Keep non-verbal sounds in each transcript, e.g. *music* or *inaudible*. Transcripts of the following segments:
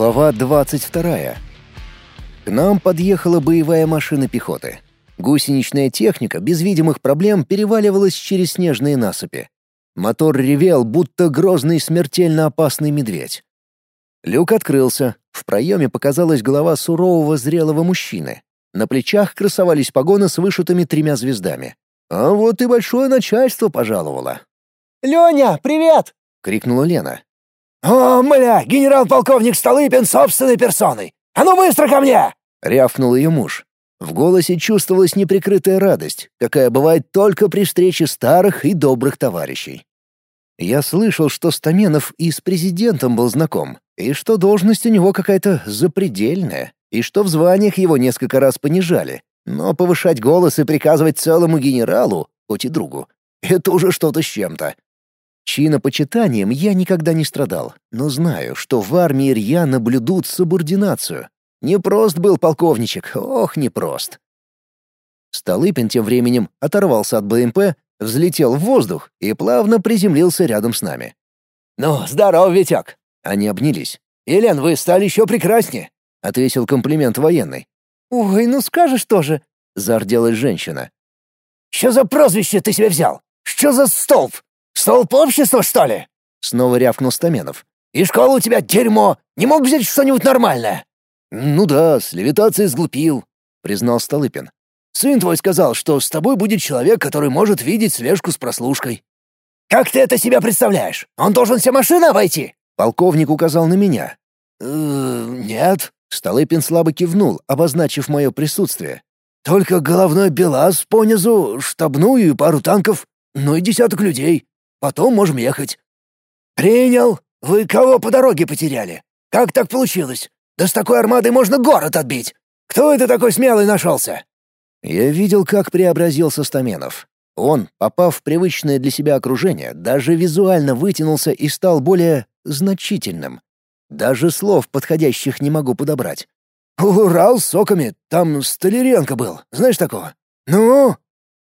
Глава 22. К нам подъехала боевая машина пехоты. Гусеничная техника без видимых проблем переваливалась через снежные насыпи. Мотор ревел, будто грозный смертельно опасный медведь. Люк открылся. В проеме показалась голова сурового зрелого мужчины. На плечах красовались погоны с вышитыми тремя звездами. А вот и большое начальство пожаловало. «Леня, привет!» — крикнула Лена. «О, мля, генерал-полковник Столыпин собственной персоной! А ну быстро ко мне!» — рявкнул ее муж. В голосе чувствовалась неприкрытая радость, какая бывает только при встрече старых и добрых товарищей. Я слышал, что Стаменов и с президентом был знаком, и что должность у него какая-то запредельная, и что в званиях его несколько раз понижали. Но повышать голос и приказывать целому генералу, хоть и другу, это уже что-то с чем-то. Чинопочитанием я никогда не страдал, но знаю, что в армии рьяно блюдут субординацию. Непрост был полковничек, ох, непрост. Столыпин тем временем оторвался от БМП, взлетел в воздух и плавно приземлился рядом с нами. «Ну, здорово, Витек!» Они обнялись. «Елен, вы стали еще прекраснее!» — отвесил комплимент военный. «Ой, ну скажешь тоже!» — зарделась женщина. «Что за прозвище ты себе взял? Что за столб? Столб общества, что ли?» Снова рявкнул Стаменов. «И школа у тебя дерьмо! Не мог взять что-нибудь нормальное?» «Ну да, с левитацией сглупил», — признал Столыпин. «Сын твой сказал, что с тобой будет человек, который может видеть слежку с прослушкой». «Как ты это себя представляешь? Он должен все машины обойти?» Полковник указал на меня. «Э -э «Нет», — Столыпин слабо кивнул, обозначив мое присутствие. «Только головной БелАЗ понизу, штабную и пару танков, ну и десяток людей. Потом можем ехать». «Принял. Вы кого по дороге потеряли? Как так получилось? Да с такой армадой можно город отбить. Кто это такой смелый нашелся?» Я видел, как преобразился Стаменов. Он, попав в привычное для себя окружение, даже визуально вытянулся и стал более значительным. Даже слов подходящих не могу подобрать. «Урал с соками, там Столяренко был, знаешь такого?» «Ну?»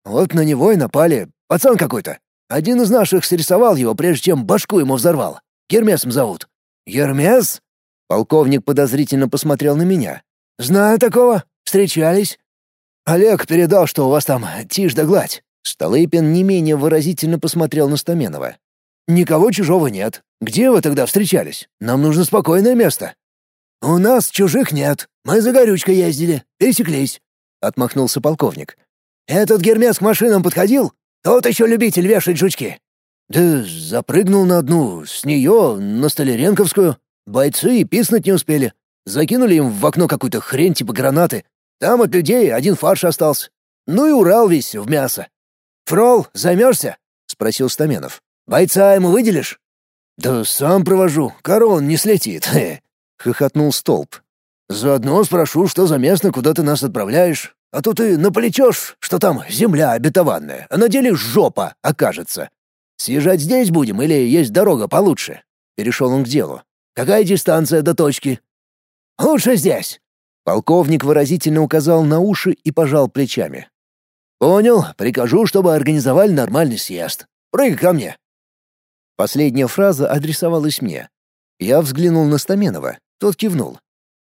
«Вот на него и напали, пацан какой-то. Один из наших срисовал его, прежде чем башку ему взорвал. Гермесом зовут». «Гермес?» Полковник подозрительно посмотрел на меня. «Знаю такого. Встречались. Олег передал, что у вас там тишь да гладь». Столыпин не менее выразительно посмотрел на Стаменова. «Никого чужого нет. Где вы тогда встречались? Нам нужно спокойное место». «У нас чужих нет. Мы за горючкой ездили. Пересеклись», — отмахнулся полковник. «Этот гермес к машинам подходил? Тот еще любитель вешать жучки». «Да запрыгнул на одну, с нее на Столяренковскую. Бойцы и писнуть не успели. Закинули им в окно какую-то хрень типа гранаты. Там от людей один фарш остался. Ну и Урал весь в мясо. «Фрол, займешься?» — спросил Стаменов. «Бойца ему выделишь?» «Да сам провожу, корон не слетит», *laughs* — хохотнул Столб. «Заодно спрошу, что за место, куда ты нас отправляешь. А то ты наплечешь, что там земля обетованная, а на деле жопа окажется. Съезжать здесь будем или есть дорога получше?» Перешел он к делу. Какая дистанция до точки?» «Лучше здесь». Полковник выразительно указал на уши и пожал плечами. «Понял. Прикажу, чтобы организовали нормальный съезд. Прыгай ко мне». Последняя фраза адресовалась мне. Я взглянул на Стаменова. Тот кивнул.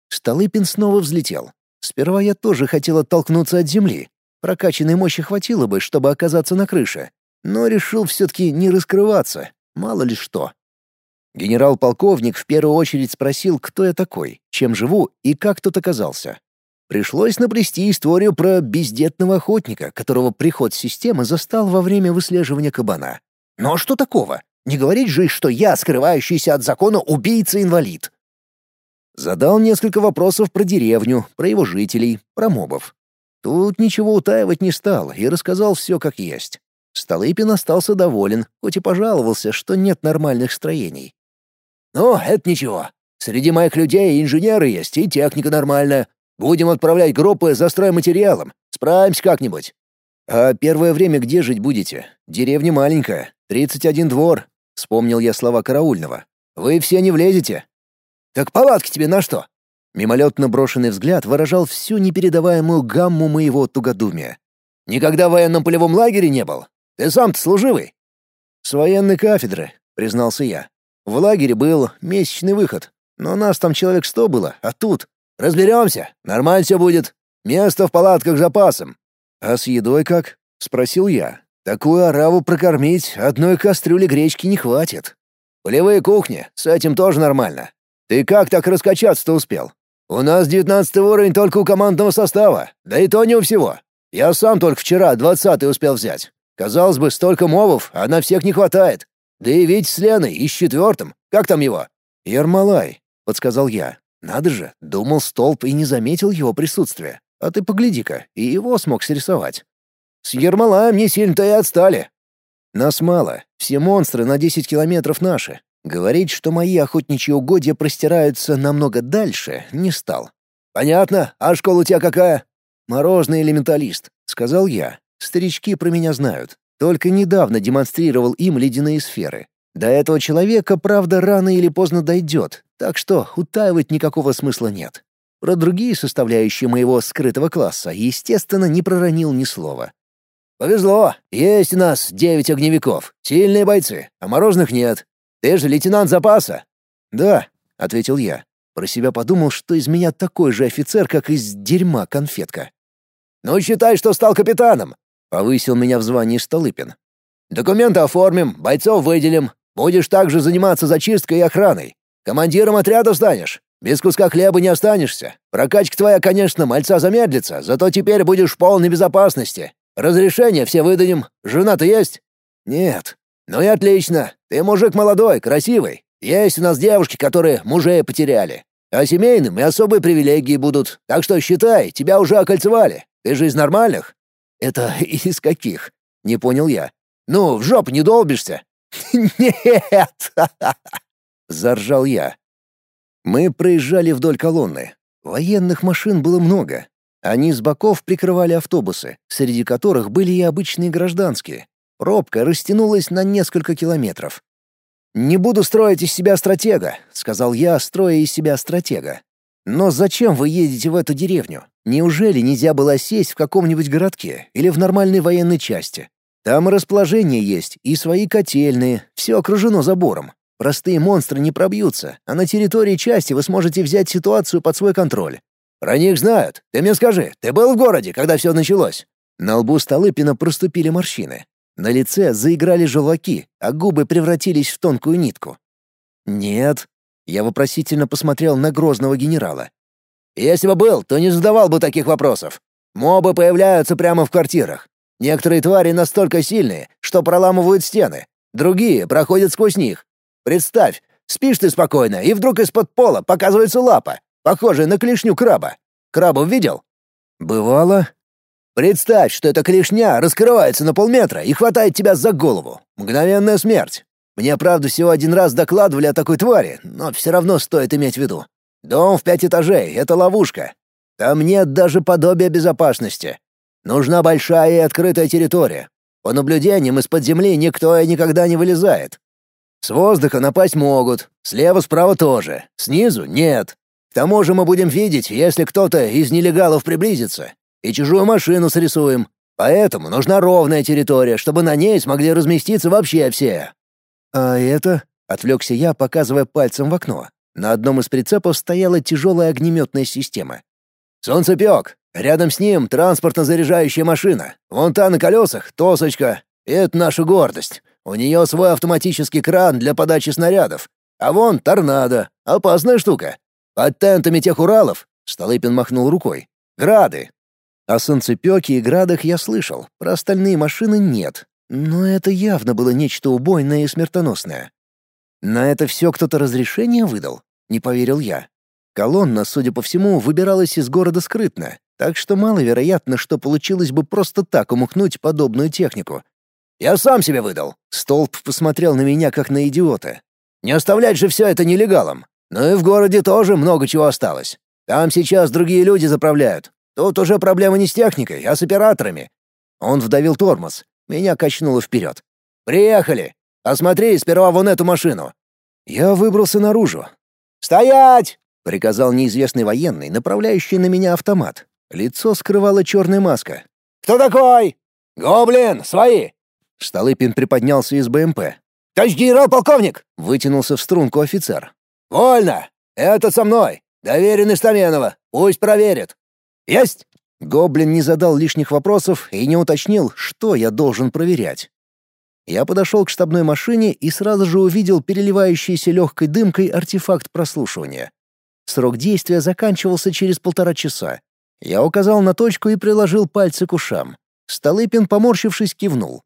Столыпин снова взлетел. Сперва я тоже хотел оттолкнуться от земли. Прокачанной мощи хватило бы, чтобы оказаться на крыше. Но решил все-таки не раскрываться. Мало ли что. Генерал-полковник в первую очередь спросил, кто я такой, чем живу и как тут оказался. Пришлось наплести историю про бездетного охотника, которого приход системы застал во время выслеживания кабана. Но что такого? Не говорить же, что я скрывающийся от закона убийца-инвалид. Задал несколько вопросов про деревню, про его жителей, про мобов. Тут ничего утаивать не стал и рассказал все как есть. Столыпин остался доволен, хоть и пожаловался, что нет нормальных строений. «Ну, это ничего. Среди моих людей инженеры есть, и техника нормальная. Будем отправлять группы за стройматериалом. Справимся как-нибудь». «А первое время где жить будете? Деревня маленькая, 31 двор», — вспомнил я слова караульного. «Вы все не влезете». «Так палатки тебе на что?» Мимолетно брошенный взгляд выражал всю непередаваемую гамму моего тугодумия. «Никогда в военном полевом лагере не был? Ты сам-то служивый?» «С военной кафедры», — признался я. В лагере был месячный выход. Но нас там человек сто было, а тут... Разберемся, нормально все будет. Место в палатках запасом. А с едой как? Спросил я. Такую ораву прокормить одной кастрюли гречки не хватит. Полевые кухни, с этим тоже нормально. Ты как так раскачаться-то успел? У нас девятнадцатый уровень только у командного состава, да и то не у всего. Я сам только вчера двадцатый успел взять. Казалось бы, столько мобов, а на всех не хватает. Да и ведь с Леной и с четвертым. Как там его? Ермолай, подсказал я. Надо же, думал столб и не заметил его присутствия. А ты погляди-ка, и его смог срисовать. С Ермолаем не сильно-то и отстали. Нас мало, все монстры на 10 километров наши. Говорить, что мои охотничьи угодья простираются намного дальше, не стал. «Понятно. А школа у тебя какая?» «Мороженый элементалист», — сказал я. «Старички про меня знают. Только недавно демонстрировал им ледяные сферы. До этого человека, правда, рано или поздно дойдет, так что утаивать никакого смысла нет. Про другие составляющие моего скрытого класса, естественно, не проронил ни слова. «Повезло. Есть у нас девять огневиков. Сильные бойцы, а мороженых нет. Ты же лейтенант запаса?» «Да», — ответил я. Про себя подумал, что из меня такой же офицер, как из дерьма конфетка. «Ну, считай, что стал капитаном», — повысил меня в звании Столыпин. «Документы оформим, бойцов выделим. Будешь также заниматься зачисткой и охраной. Командиром отряда станешь. Без куска хлеба не останешься. Прокачка твоя, конечно, мальца замедлится, зато теперь будешь в полной безопасности. Разрешение все выдадим. Жена-то есть?» «Нет». «Ну и отлично. Ты мужик молодой, красивый. Есть у нас девушки, которые мужей потеряли. А семейным и особые привилегии будут. Так что считай, тебя уже окольцевали. Ты же из нормальных?» «Это *laughs* из каких?» — не понял я. «Ну, в жопу не долбишься?» *laughs* «Нет!» — заржал я. Мы проезжали вдоль колонны. Военных машин было много. Они с боков прикрывали автобусы, среди которых были и обычные гражданские. Пробка растянулась на несколько километров. «Не буду строить из себя стратега», — сказал я, строя из себя стратега. «Но зачем вы едете в эту деревню? Неужели нельзя было сесть в каком-нибудь городке или в нормальной военной части? Там расположение есть, и свои котельные, все окружено забором. Простые монстры не пробьются, а на территории части вы сможете взять ситуацию под свой контроль. Про них знают. Ты мне скажи, ты был в городе, когда все началось? На лбу Столыпина проступили морщины. На лице заиграли желваки, а губы превратились в тонкую нитку. «Нет». Я вопросительно посмотрел на грозного генерала. «Если бы был, то не задавал бы таких вопросов. Мобы появляются прямо в квартирах. Некоторые твари настолько сильные, что проламывают стены. Другие проходят сквозь них. Представь, спишь ты спокойно, и вдруг из-под пола показывается лапа, похожая на клешню краба. Крабов видел? Бывало. Представь, что эта клешня раскрывается на полметра и хватает тебя за голову. Мгновенная смерть. Мне, правда, всего один раз докладывали о такой твари, но все равно стоит иметь в виду. Дом в пять этажей — это ловушка. Там нет даже подобия безопасности. Нужна большая и открытая территория. По наблюдениям из-под земли никто и никогда не вылезает. С воздуха напасть могут, слева-справа тоже, снизу — нет. К тому же мы будем видеть, если кто-то из нелегалов приблизится, и чужую машину срисуем. Поэтому нужна ровная территория, чтобы на ней смогли разместиться вообще все. А это? Отвлекся я, показывая пальцем в окно. На одном из прицепов стояла тяжелая огнеметная система. «Солнцепек! Рядом с ним транспортно-заряжающая машина. Вон та на колесах — тосочка. Это наша гордость. У нее свой автоматический кран для подачи снарядов. А вон торнадо. Опасная штука. Под тентами тех Уралов, — Столыпин махнул рукой, — грады. О солнцепёке и градах я слышал, про остальные машины нет. Но это явно было нечто убойное и смертоносное. На это все кто-то разрешение выдал? Не поверил я. Колонна, судя по всему, выбиралась из города скрытно, так что маловероятно, что получилось бы просто так умыкнуть подобную технику. «Я сам себе выдал!» Столб посмотрел на меня, как на идиота. «Не оставлять же все это нелегалом. Ну и в городе тоже много чего осталось. Там сейчас другие люди заправляют. Тут уже проблема не с техникой, а с операторами». Он вдавил тормоз. Меня качнуло вперед. «Приехали! Осмотри сперва вон эту машину!» Я выбрался наружу. «Стоять!» — приказал неизвестный военный, направляющий на меня автомат. Лицо скрывала черная маска. «Кто такой?» «Гоблин! Свои!» Столыпин приподнялся из БМП. «Товарищ генерал-полковник!» — вытянулся в струнку офицер. «Вольно! Это со мной! Доверенный Стаменова! Пусть проверит!» «Есть!» Гоблин не задал лишних вопросов и не уточнил, что я должен проверять. Я подошел к штабной машине и сразу же увидел переливающийся легкой дымкой артефакт прослушивания. Срок действия заканчивался через полтора часа. Я указал на точку и приложил пальцы к ушам. Столыпин, поморщившись, кивнул.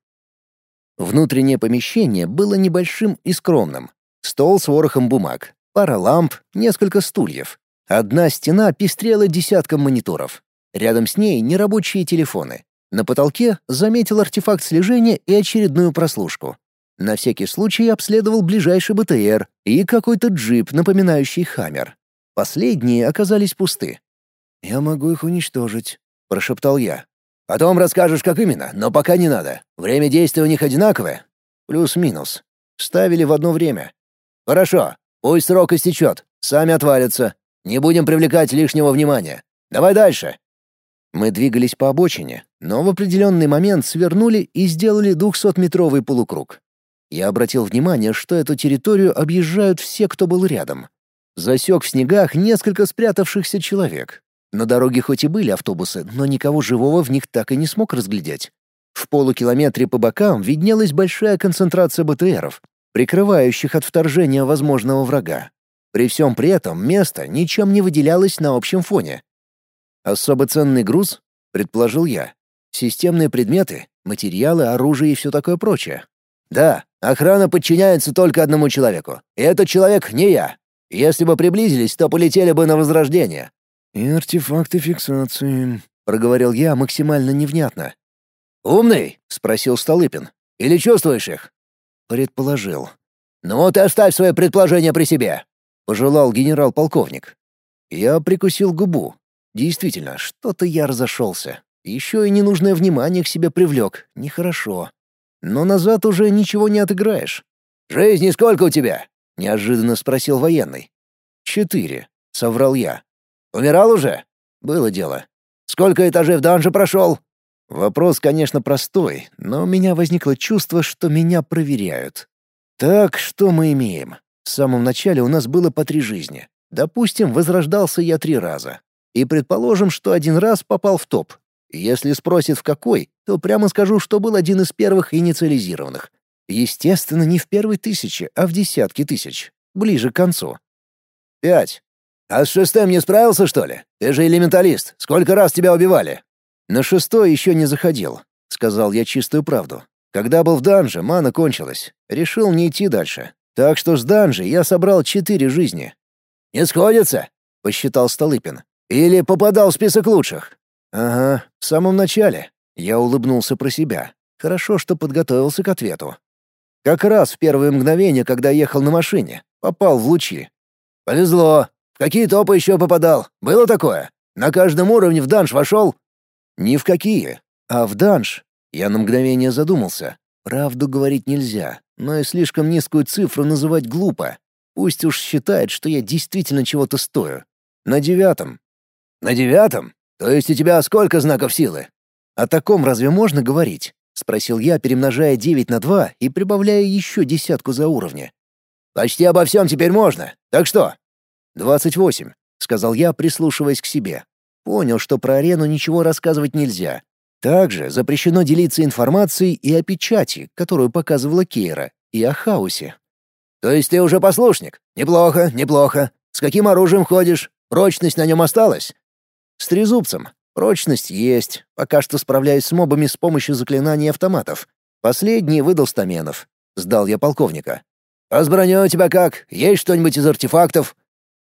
Внутреннее помещение было небольшим и скромным. Стол с ворохом бумаг, пара ламп, несколько стульев. Одна стена пестрела десятком мониторов. Рядом с ней нерабочие телефоны. На потолке заметил артефакт слежения и очередную прослушку. На всякий случай обследовал ближайший БТР и какой-то джип, напоминающий «Хаммер». Последние оказались пусты. «Я могу их уничтожить», — прошептал я. «Потом расскажешь, как именно, но пока не надо. Время действия у них одинаковое?» «Плюс-минус. Ставили в одно время». «Хорошо. Пусть срок истечет. Сами отвалятся. Не будем привлекать лишнего внимания. Давай дальше». Мы двигались по обочине, но в определенный момент свернули и сделали двухсотметровый полукруг. Я обратил внимание, что эту территорию объезжают все, кто был рядом. Засек в снегах несколько спрятавшихся человек. На дороге хоть и были автобусы, но никого живого в них так и не смог разглядеть. В полукилометре по бокам виднелась большая концентрация БТРов, прикрывающих от вторжения возможного врага. При всем при этом место ничем не выделялось на общем фоне. Особо ценный груз, предположил я. Системные предметы, материалы, оружие и все такое прочее. Да, охрана подчиняется только одному человеку. И этот человек не я. Если бы приблизились, то полетели бы на возрождение. И артефакты фиксации, проговорил я максимально невнятно. Умный? спросил Столыпин. Или чувствуешь их? Предположил. Ну, ты оставь свое предположение при себе, пожелал генерал-полковник. Я прикусил губу, Действительно, что-то я разошелся. Еще и ненужное внимание к себе привлек. Нехорошо. Но назад уже ничего не отыграешь. «Жизни сколько у тебя?» — неожиданно спросил военный. «Четыре», — соврал я. «Умирал уже?» «Было дело». «Сколько этажей в данже прошел?» Вопрос, конечно, простой, но у меня возникло чувство, что меня проверяют. Так, что мы имеем? В самом начале у нас было по три жизни. Допустим, возрождался я три раза. И предположим, что один раз попал в топ. Если спросит в какой, то прямо скажу, что был один из первых инициализированных. Естественно, не в первой тысяче, а в десятки тысяч. Ближе к концу. Пять. А с шестым не справился, что ли? Ты же элементалист. Сколько раз тебя убивали? На шестой еще не заходил. Сказал я чистую правду. Когда был в данже, мана кончилась. Решил не идти дальше. Так что с данжи я собрал четыре жизни. «Не сходится?» — посчитал Столыпин. Или попадал в список лучших? Ага, в самом начале. Я улыбнулся про себя. Хорошо, что подготовился к ответу. Как раз в первые мгновения, когда ехал на машине, попал в лучи. Повезло. В какие топы еще попадал? Было такое? На каждом уровне в данж вошел? Ни в какие. А в данж я на мгновение задумался. Правду говорить нельзя, но и слишком низкую цифру называть глупо. Пусть уж считает, что я действительно чего-то стою. На девятом. «На девятом? То есть у тебя сколько знаков силы?» «О таком разве можно говорить?» — спросил я, перемножая девять на два и прибавляя еще десятку за уровни. «Почти обо всем теперь можно. Так что?» «Двадцать восемь», — сказал я, прислушиваясь к себе. Понял, что про арену ничего рассказывать нельзя. Также запрещено делиться информацией и о печати, которую показывала Кейра, и о хаосе. «То есть ты уже послушник? Неплохо, неплохо. С каким оружием ходишь? Прочность на нем осталась?» С трезубцем. Прочность есть. Пока что справляюсь с мобами с помощью заклинаний автоматов. Последний выдал Стаменов. Сдал я полковника. «А с броней у тебя как? Есть что-нибудь из артефактов?»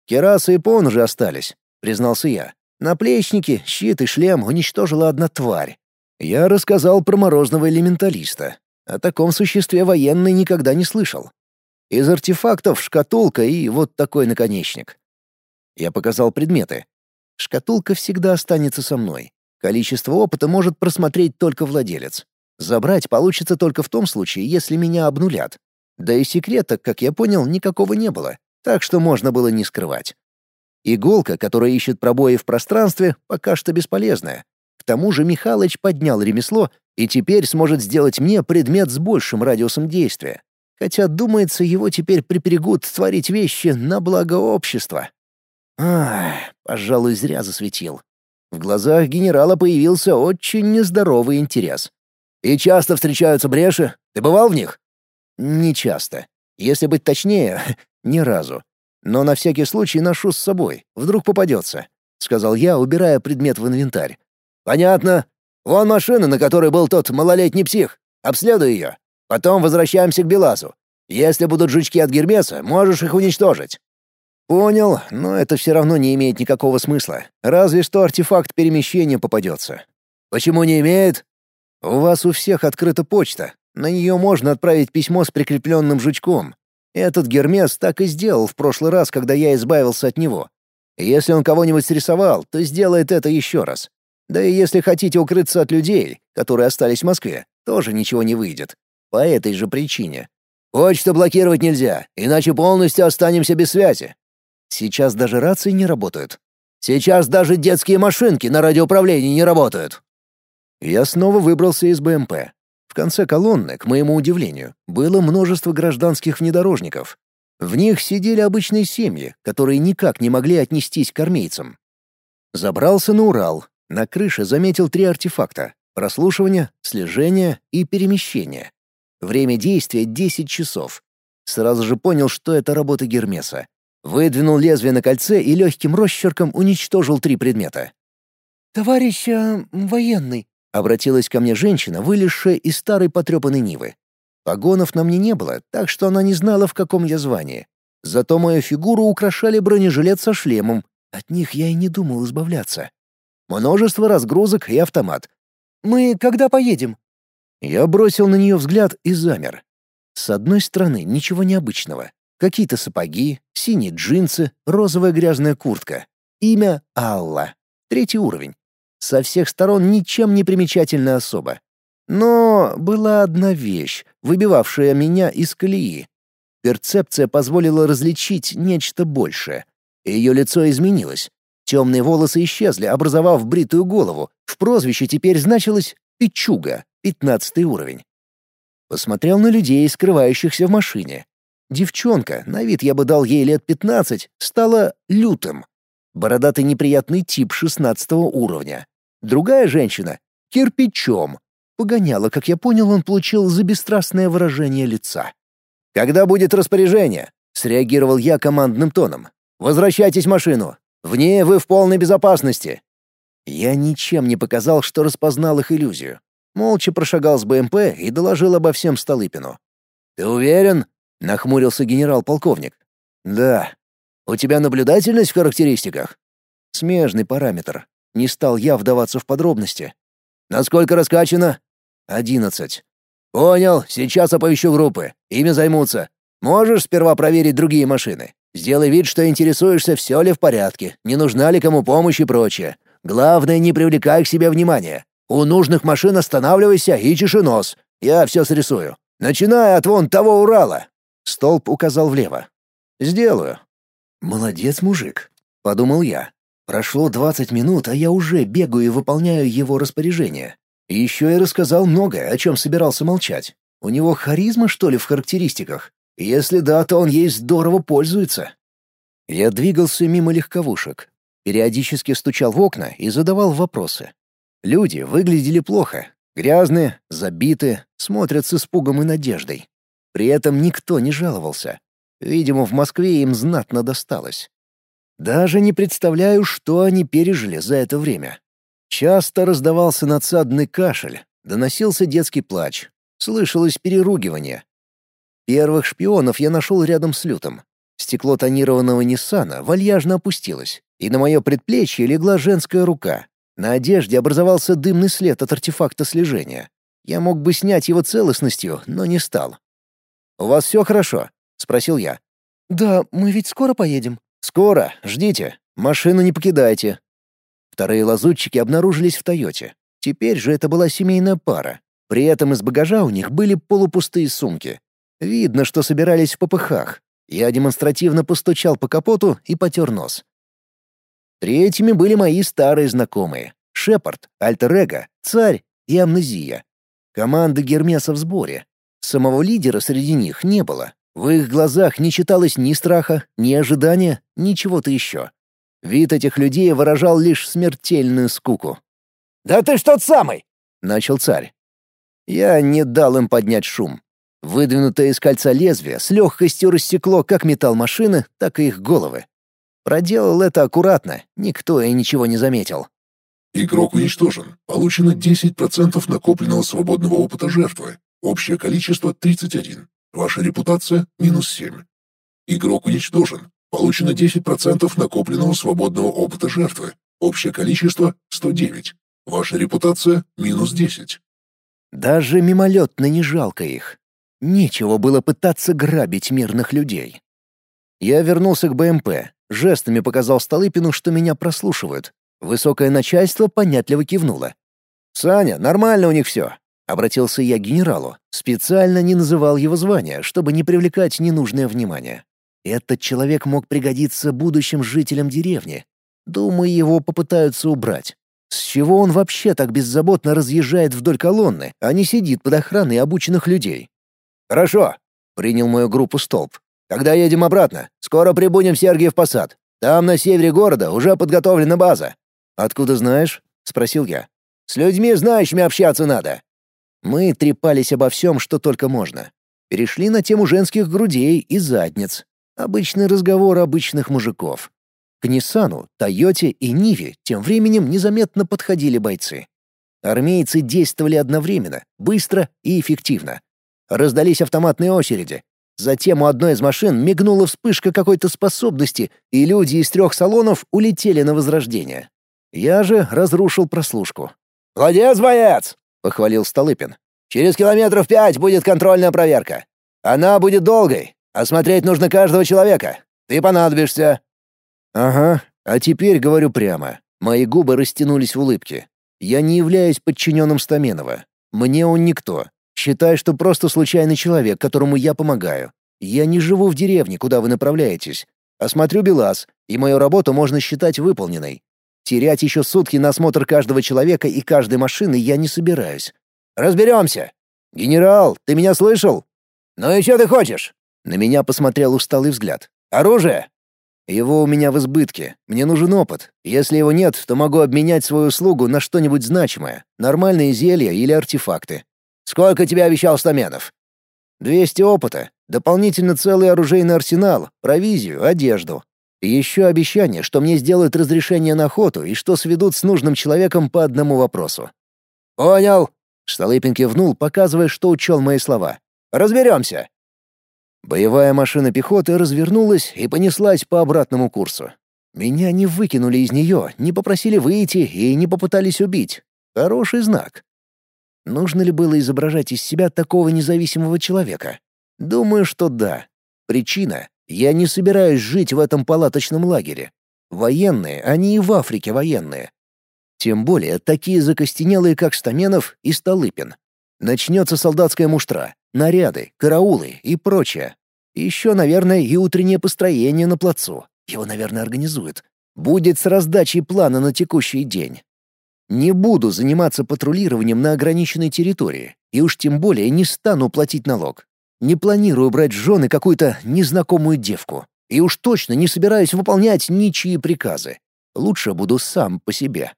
«Керасы и пон уже остались», — признался я. Наплечники, щит и шлем уничтожила одна тварь. Я рассказал про морозного элементалиста. О таком существе военный никогда не слышал. Из артефактов шкатулка и вот такой наконечник. Я показал предметы. Шкатулка всегда останется со мной. Количество опыта может просмотреть только владелец. Забрать получится только в том случае, если меня обнулят. Да и секрета, как я понял, никакого не было, так что можно было не скрывать. Иголка, которая ищет пробои в пространстве, пока что бесполезная. Тому же Михалыч поднял ремесло и теперь сможет сделать мне предмет с большим радиусом действия. Хотя, думается, его теперь приперегут творить вещи на благо общества. Ах, пожалуй, зря засветил. В глазах генерала появился очень нездоровый интерес. «И часто встречаются бреши? Ты бывал в них?» «Не часто. Если быть точнее, *laughs* ни разу. Но на всякий случай ношу с собой, вдруг попадется», — сказал я, убирая предмет в инвентарь. «Понятно. Вон машина, на которой был тот малолетний псих. Обследуй ее. Потом возвращаемся к Белазу. Если будут жучки от Гермеса, можешь их уничтожить». «Понял, но это все равно не имеет никакого смысла. Разве что артефакт перемещения попадется». «Почему не имеет?» «У вас у всех открыта почта. На нее можно отправить письмо с прикрепленным жучком. Этот Гермес так и сделал в прошлый раз, когда я избавился от него. Если он кого-нибудь срисовал, то сделает это еще раз. Да и если хотите укрыться от людей, которые остались в Москве, тоже ничего не выйдет. По этой же причине. Почту блокировать нельзя, иначе полностью останемся без связи. Сейчас даже рации не работают. Сейчас даже детские машинки на радиоуправлении не работают. Я снова выбрался из БМП. В конце колонны, к моему удивлению, было множество гражданских внедорожников. В них сидели обычные семьи, которые никак не могли отнестись к армейцам. Забрался на Урал. На крыше заметил три артефакта — прослушивание, слежение и перемещение. Время действия — 10 часов. Сразу же понял, что это работа Гермеса. Выдвинул лезвие на кольце и легким росчерком уничтожил три предмета. «Товарищ э, военный», — обратилась ко мне женщина, вылезшая из старой потрепанной Нивы. Погонов на мне не было, так что она не знала, в каком я звании. Зато мою фигуру украшали бронежилет со шлемом. От них я и не думал избавляться. Множество разгрузок и автомат. «Мы когда поедем?» Я бросил на нее взгляд и замер. С одной стороны, ничего необычного. Какие-то сапоги, синие джинсы, розовая грязная куртка. Имя — Алла. Третий уровень. Со всех сторон ничем не примечательная особа. Но была одна вещь, выбивавшая меня из колеи. Перцепция позволила различить нечто большее. Ее лицо изменилось. Темные волосы исчезли, образовав бритую голову. В прозвище теперь значилось «Пичуга», пятнадцатый уровень. Посмотрел на людей, скрывающихся в машине. Девчонка, на вид я бы дал ей лет пятнадцать, стала лютым. Бородатый неприятный тип шестнадцатого уровня. Другая женщина — кирпичом. Погоняла, как я понял, он получил за бесстрастное выражение лица. «Когда будет распоряжение?» — среагировал я командным тоном. «Возвращайтесь в машину. В ней вы в полной безопасности». Я ничем не показал, что распознал их иллюзию. Молча прошагал с БМП и доложил обо всем Столыпину. «Ты уверен?» — нахмурился генерал-полковник. «Да. У тебя наблюдательность в характеристиках?» «Смежный параметр. Не стал я вдаваться в подробности». «Насколько раскачано?» «Одиннадцать». «Понял. Сейчас оповещу группы. Ими займутся. Можешь сперва проверить другие машины. Сделай вид, что интересуешься, все ли в порядке, не нужна ли кому помощь и прочее. Главное, не привлекай к себе внимания. У нужных машин останавливайся и чеши нос. Я все срисую. Начиная от вон того Урала. Столб указал влево. «Сделаю». «Молодец, мужик», — подумал я. Прошло двадцать минут, а я уже бегаю и выполняю его распоряжение. Еще и рассказал многое, о чем собирался молчать. У него харизма, что ли, в характеристиках? Если да, то он ей здорово пользуется. Я двигался мимо легковушек, периодически стучал в окна и задавал вопросы. Люди выглядели плохо, грязные, забитые, смотрят с испугом и надеждой. При этом никто не жаловался. Видимо, в Москве им знатно досталось. Даже не представляю, что они пережили за это время. Часто раздавался надсадный кашель, доносился детский плач, слышалось переругивание. Первых шпионов я нашел рядом с лютом. Стекло тонированного Ниссана вальяжно опустилось, и на мое предплечье легла женская рука. На одежде образовался дымный след от артефакта слежения. Я мог бы снять его целостностью, но не стал. «У вас все хорошо?» — спросил я. «Да, мы ведь скоро поедем». «Скоро. Ждите. Машину не покидайте». Вторые лазутчики обнаружились в «Тойоте». Теперь же это была семейная пара. При этом из багажа у них были полупустые сумки. Видно, что собирались в попыхах. Я демонстративно постучал по капоту и потер нос. Третьими были мои старые знакомые — Шепард, Альтер-Эго, Царь и Амнезия. Команда Гермеса в сборе. Самого лидера среди них не было. В их глазах не читалось ни страха, ни ожидания, ни чего-то еще. Вид этих людей выражал лишь смертельную скуку. «Да ты что тот самый!» — начал царь. Я не дал им поднять шум. Выдвинутое из кольца лезвие с легкостью рассекло как металл машины, так и их головы. Проделал это аккуратно, никто и ничего не заметил. Игрок уничтожен. Получено 10% накопленного свободного опыта жертвы. Общее количество 31. Ваша репутация – минус 7. Игрок уничтожен. Получено 10% накопленного свободного опыта жертвы. Общее количество – 109. Ваша репутация – минус 10. Даже мимолетно не жалко их. Нечего было пытаться грабить мирных людей. Я вернулся к БМП, жестами показал Столыпину, что меня прослушивают. Высокое начальство понятливо кивнуло. «Саня, нормально у них все», — обратился я к генералу. Специально не называл его звания, чтобы не привлекать ненужное внимание. Этот человек мог пригодиться будущим жителям деревни. Думаю, его попытаются убрать. С чего он вообще так беззаботно разъезжает вдоль колонны, а не сидит под охраной обученных людей? «Хорошо», — принял мою группу столб. «Тогда едем обратно. Скоро прибудем в Сергиев Посад. Там, на севере города, уже подготовлена база». «Откуда знаешь?» — спросил я. «С людьми, знающими, общаться надо». Мы трепались обо всем, что только можно. Перешли на тему женских грудей и задниц. Обычный разговор обычных мужиков. К Ниссану, Тойоте и Ниве тем временем незаметно подходили бойцы. Армейцы действовали одновременно, быстро и эффективно. Раздались автоматные очереди. Затем у одной из машин мигнула вспышка какой-то способности, и люди из трех салонов улетели на возрождение. Я же разрушил прослушку. «Молодец, боец!» — похвалил Столыпин. «Через километров пять будет контрольная проверка. Она будет долгой. Осмотреть нужно каждого человека. Ты понадобишься». «Ага, а теперь говорю прямо. Мои губы растянулись в улыбке. Я не являюсь подчиненным Стаменова. Мне он никто. Считай, что просто случайный человек, которому я помогаю. Я не живу в деревне, куда вы направляетесь. Осмотрю БелАЗ, и мою работу можно считать выполненной. Терять еще сутки на осмотр каждого человека и каждой машины я не собираюсь. Разберемся. Генерал, ты меня слышал? Ну и что ты хочешь? На меня посмотрел усталый взгляд. Оружие? Его у меня в избытке. Мне нужен опыт. Если его нет, то могу обменять свою услугу на что-нибудь значимое. Нормальные зелья или артефакты. Сколько тебе обещал Стаменов? Двести опыта, дополнительно целый оружейный арсенал, провизию, одежду. И еще обещание, что мне сделают разрешение на охоту и что сведут с нужным человеком по одному вопросу. «Понял!» — Шталыпин кивнул, показывая, что учел мои слова. «Разберемся!» Боевая машина пехоты развернулась и понеслась по обратному курсу. Меня не выкинули из нее, не попросили выйти и не попытались убить. Хороший знак. Нужно ли было изображать из себя такого независимого человека? Думаю, что да. Причина — я не собираюсь жить в этом палаточном лагере. Военные, они и в Африке военные. Тем более такие закостенелые, как Стаменов и Столыпин. Начнется солдатская муштра, наряды, караулы и прочее. Еще, наверное, и утреннее построение на плацу. Его, наверное, организуют. Будет с раздачей плана на текущий день. Не буду заниматься патрулированием на ограниченной территории, и уж тем более не стану платить налог. Не планирую брать в жены какую-то незнакомую девку. И уж точно не собираюсь выполнять ничьи приказы. Лучше буду сам по себе.